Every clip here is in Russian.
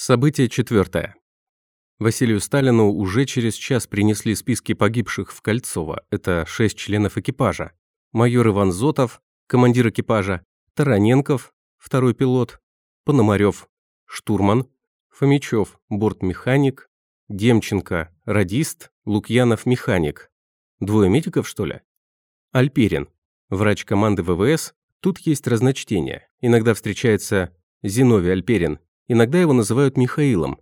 Событие четвертое. Василию Сталину уже через час принесли списки погибших в Кольцово. Это шесть членов экипажа. Майор Иван Зотов, командир экипажа, Тараненков, второй пилот, Пономарев, штурман, Фомичев, бортмеханик, Демченко, радист, Лукьянов, механик. Двое медиков, что ли? Альперин, врач команды ВВС. Тут есть разночтение. Иногда встречается Зиновий Альперин, иногда его называют Михаилом.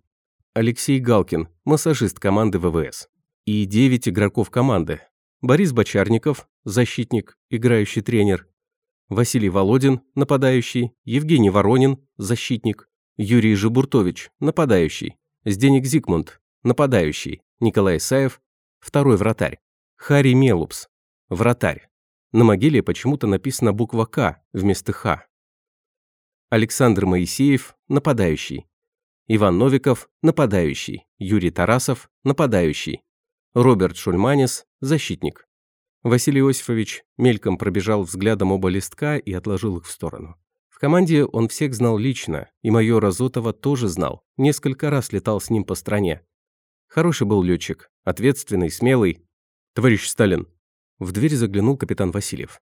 Алексей Галкин, массажист команды ВВС. И 9 игроков команды. Борис Бочарников, защитник, играющий тренер. Василий Володин, нападающий. Евгений Воронин, защитник. Юрий Жибуртович, нападающий. Зденик Зигмунд, нападающий. Николай Исаев, второй вратарь. Харри Мелупс, вратарь. На могиле почему-то написана буква «К» вместо «Х». Александр Моисеев, нападающий. Иван Новиков – нападающий, Юрий Тарасов – нападающий, Роберт Шульманис – защитник. Василий Иосифович мельком пробежал взглядом оба листка и отложил их в сторону. В команде он всех знал лично, и майора Зотова тоже знал, несколько раз летал с ним по стране. Хороший был летчик, ответственный, смелый. «Товарищ Сталин!» В дверь заглянул капитан Васильев.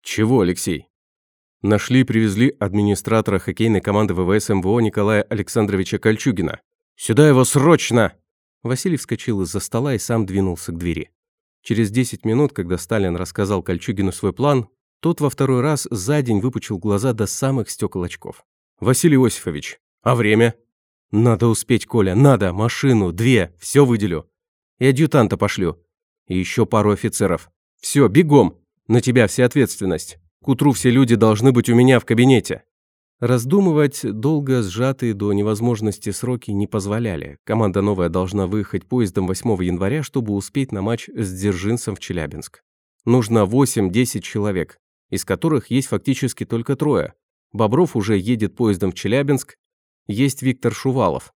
«Чего, Алексей?» Нашли и привезли администратора хоккейной команды ВВС МВО Николая Александровича Кольчугина. «Сюда его срочно!» Василий вскочил из-за стола и сам двинулся к двери. Через 10 минут, когда Сталин рассказал Кольчугину свой план, тот во второй раз за день выпучил глаза до самых стекол очков. «Василий Иосифович, а время?» «Надо успеть, Коля, надо, машину, две, все выделю. И адъютанта пошлю. И еще пару офицеров. Все, бегом, на тебя вся ответственность». К утру все люди должны быть у меня в кабинете». Раздумывать долго сжатые до невозможности сроки не позволяли. Команда новая должна выехать поездом 8 января, чтобы успеть на матч с Дзержинцем в Челябинск. Нужно 8-10 человек, из которых есть фактически только трое. Бобров уже едет поездом в Челябинск, есть Виктор Шувалов.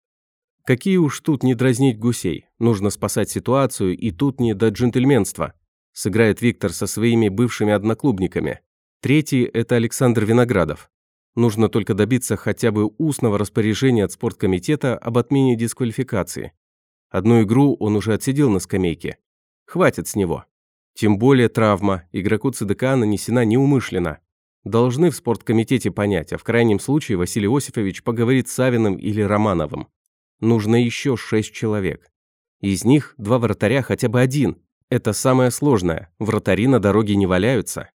Какие уж тут не дразнить гусей, нужно спасать ситуацию, и тут не до джентльменства. Сыграет Виктор со своими бывшими одноклубниками. Третий – это Александр Виноградов. Нужно только добиться хотя бы устного распоряжения от спорткомитета об отмене дисквалификации. Одну игру он уже отсидел на скамейке. Хватит с него. Тем более травма игроку ЦДК нанесена неумышленно. Должны в спорткомитете понять, а в крайнем случае Василий Осифович поговорит с Савиным или Романовым. Нужно еще шесть человек. Из них два вратаря хотя бы один. Это самое сложное. Вратари на дороге не валяются.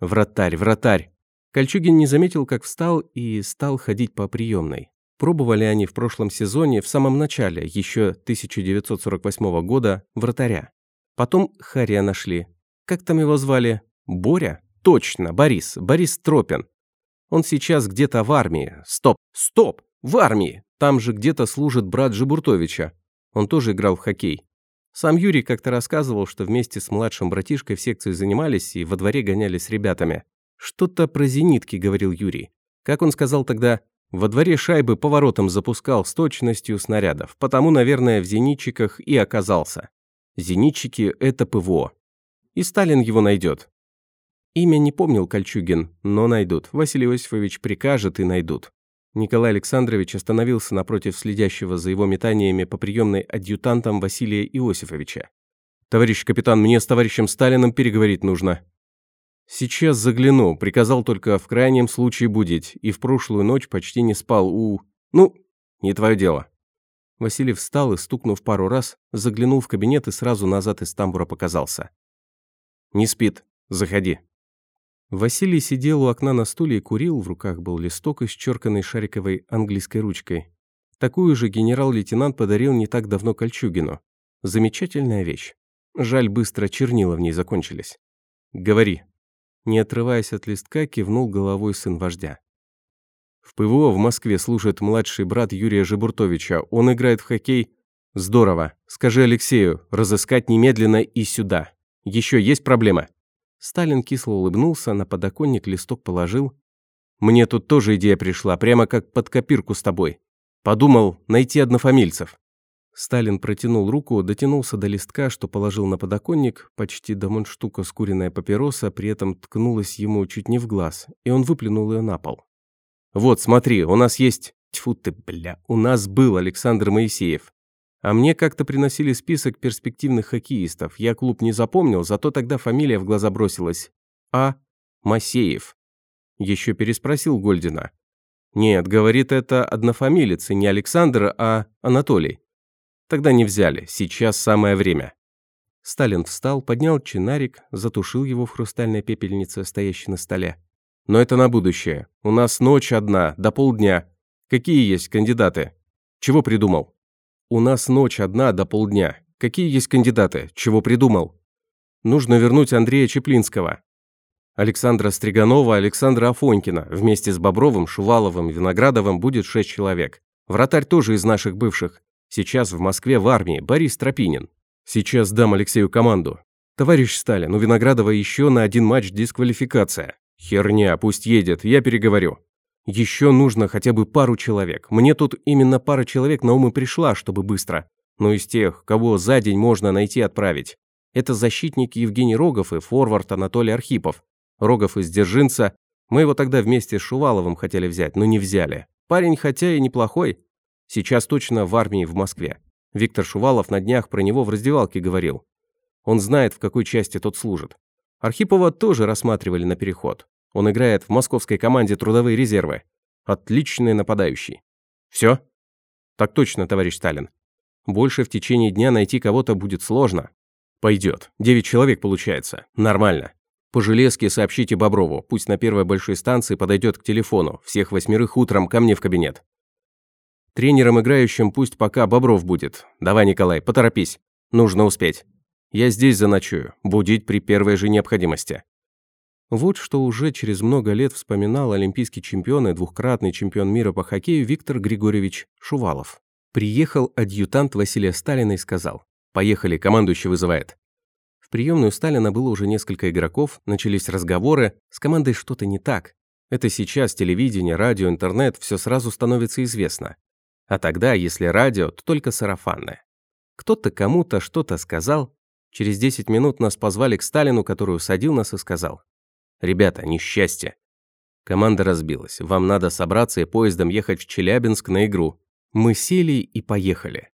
Вратарь, вратарь. Кольчугин не заметил, как встал и стал ходить по приемной. Пробовали они в прошлом сезоне, в самом начале, еще 1948 года, вратаря. Потом Харя нашли. Как там его звали? Боря? Точно, Борис. Борис Тропин. Он сейчас где-то в армии. Стоп, стоп! В армии! Там же где-то служит брат Жибуртовича. Он тоже играл в хоккей. Сам Юрий как-то рассказывал, что вместе с младшим братишкой в секции занимались и во дворе гонялись с ребятами. «Что-то про зенитки», — говорил Юрий. Как он сказал тогда, во дворе шайбы поворотом запускал с точностью снарядов, потому, наверное, в зенитчиках и оказался. Зенитчики — это ПВО. И Сталин его найдет. Имя не помнил Кольчугин, но найдут. Василий Иосифович прикажет и найдут. Николай Александрович остановился напротив следящего за его метаниями по приемной адъютантом Василия Иосифовича. «Товарищ капитан, мне с товарищем Сталиным переговорить нужно». «Сейчас загляну, приказал только в крайнем случае будить, и в прошлую ночь почти не спал у... Ну, не твое дело». Василий встал и, стукнув пару раз, заглянул в кабинет и сразу назад из тамбура показался. «Не спит. Заходи». Василий сидел у окна на стуле и курил, в руках был листок, исчерканный шариковой английской ручкой. Такую же генерал-лейтенант подарил не так давно Кольчугину. Замечательная вещь. Жаль, быстро чернила в ней закончились. «Говори». Не отрываясь от листка, кивнул головой сын вождя. В ПВО в Москве служит младший брат Юрия Жибуртовича. Он играет в хоккей. Здорово. Скажи Алексею, разыскать немедленно и сюда. Еще есть проблема? Сталин кисло улыбнулся, на подоконник листок положил. «Мне тут тоже идея пришла, прямо как под копирку с тобой. Подумал, найти однофамильцев». Сталин протянул руку, дотянулся до листка, что положил на подоконник, почти до мундштука скуренная папироса, при этом ткнулась ему чуть не в глаз, и он выплюнул ее на пол. «Вот, смотри, у нас есть Тьфу ты, бля, у нас был Александр Моисеев. А мне как-то приносили список перспективных хоккеистов. Я клуб не запомнил, зато тогда фамилия в глаза бросилась. А. Масеев. Еще переспросил Гольдина. Нет, говорит, это однофамилец, и не Александр, а Анатолий. Тогда не взяли, сейчас самое время. Сталин встал, поднял чинарик, затушил его в хрустальной пепельнице, стоящей на столе. Но это на будущее. У нас ночь одна, до полдня. Какие есть кандидаты? Чего придумал? У нас ночь одна до полдня. Какие есть кандидаты? Чего придумал? Нужно вернуть Андрея Чеплинского. Александра Стриганова, Александра Афонькина. Вместе с Бобровым, Шуваловым, Виноградовым будет шесть человек. Вратарь тоже из наших бывших. Сейчас в Москве в армии Борис Тропинин. Сейчас дам Алексею команду. Товарищ Сталин, у Виноградова еще на один матч дисквалификация. Херня, пусть едет, я переговорю. Еще нужно хотя бы пару человек. Мне тут именно пара человек на ум и пришла, чтобы быстро. Но из тех, кого за день можно найти отправить. Это защитник Евгений Рогов и форвард Анатолий Архипов. Рогов из Дзержинца. Мы его тогда вместе с Шуваловым хотели взять, но не взяли. Парень хотя и неплохой. Сейчас точно в армии в Москве. Виктор Шувалов на днях про него в раздевалке говорил. Он знает, в какой части тот служит. Архипова тоже рассматривали на переход. Он играет в московской команде «Трудовые резервы». Отличный нападающий. Все? Так точно, товарищ Сталин. Больше в течение дня найти кого-то будет сложно. Пойдет. Девять человек получается. Нормально. По железке сообщите Боброву, пусть на первой большой станции подойдет к телефону. Всех восьмерых утром ко мне в кабинет. Тренером играющим пусть пока Бобров будет. Давай, Николай, поторопись. Нужно успеть. Я здесь заночую. Будить при первой же необходимости. Вот что уже через много лет вспоминал олимпийский чемпион и двухкратный чемпион мира по хоккею Виктор Григорьевич Шувалов. Приехал адъютант Василия Сталина и сказал «Поехали, командующий вызывает». В приемную Сталина было уже несколько игроков, начались разговоры, с командой что-то не так. Это сейчас телевидение, радио, интернет, все сразу становится известно. А тогда, если радио, то только сарафанное. Кто-то кому-то что-то сказал. Через 10 минут нас позвали к Сталину, который усадил нас и сказал. «Ребята, несчастье». Команда разбилась. Вам надо собраться и поездом ехать в Челябинск на игру. Мы сели и поехали.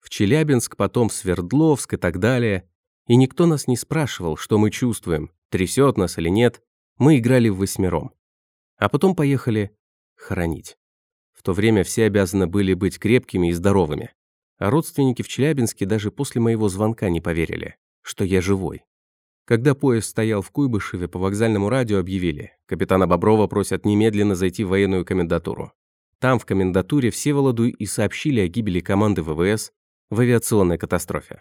В Челябинск, потом в Свердловск и так далее. И никто нас не спрашивал, что мы чувствуем, трясет нас или нет. Мы играли в восьмером. А потом поехали хоронить. В то время все обязаны были быть крепкими и здоровыми. А родственники в Челябинске даже после моего звонка не поверили, что я живой. Когда поезд стоял в Куйбышеве, по вокзальному радио объявили, капитана Боброва просят немедленно зайти в военную комендатуру. Там, в комендатуре, Всеволоду и сообщили о гибели команды ВВС в авиационной катастрофе.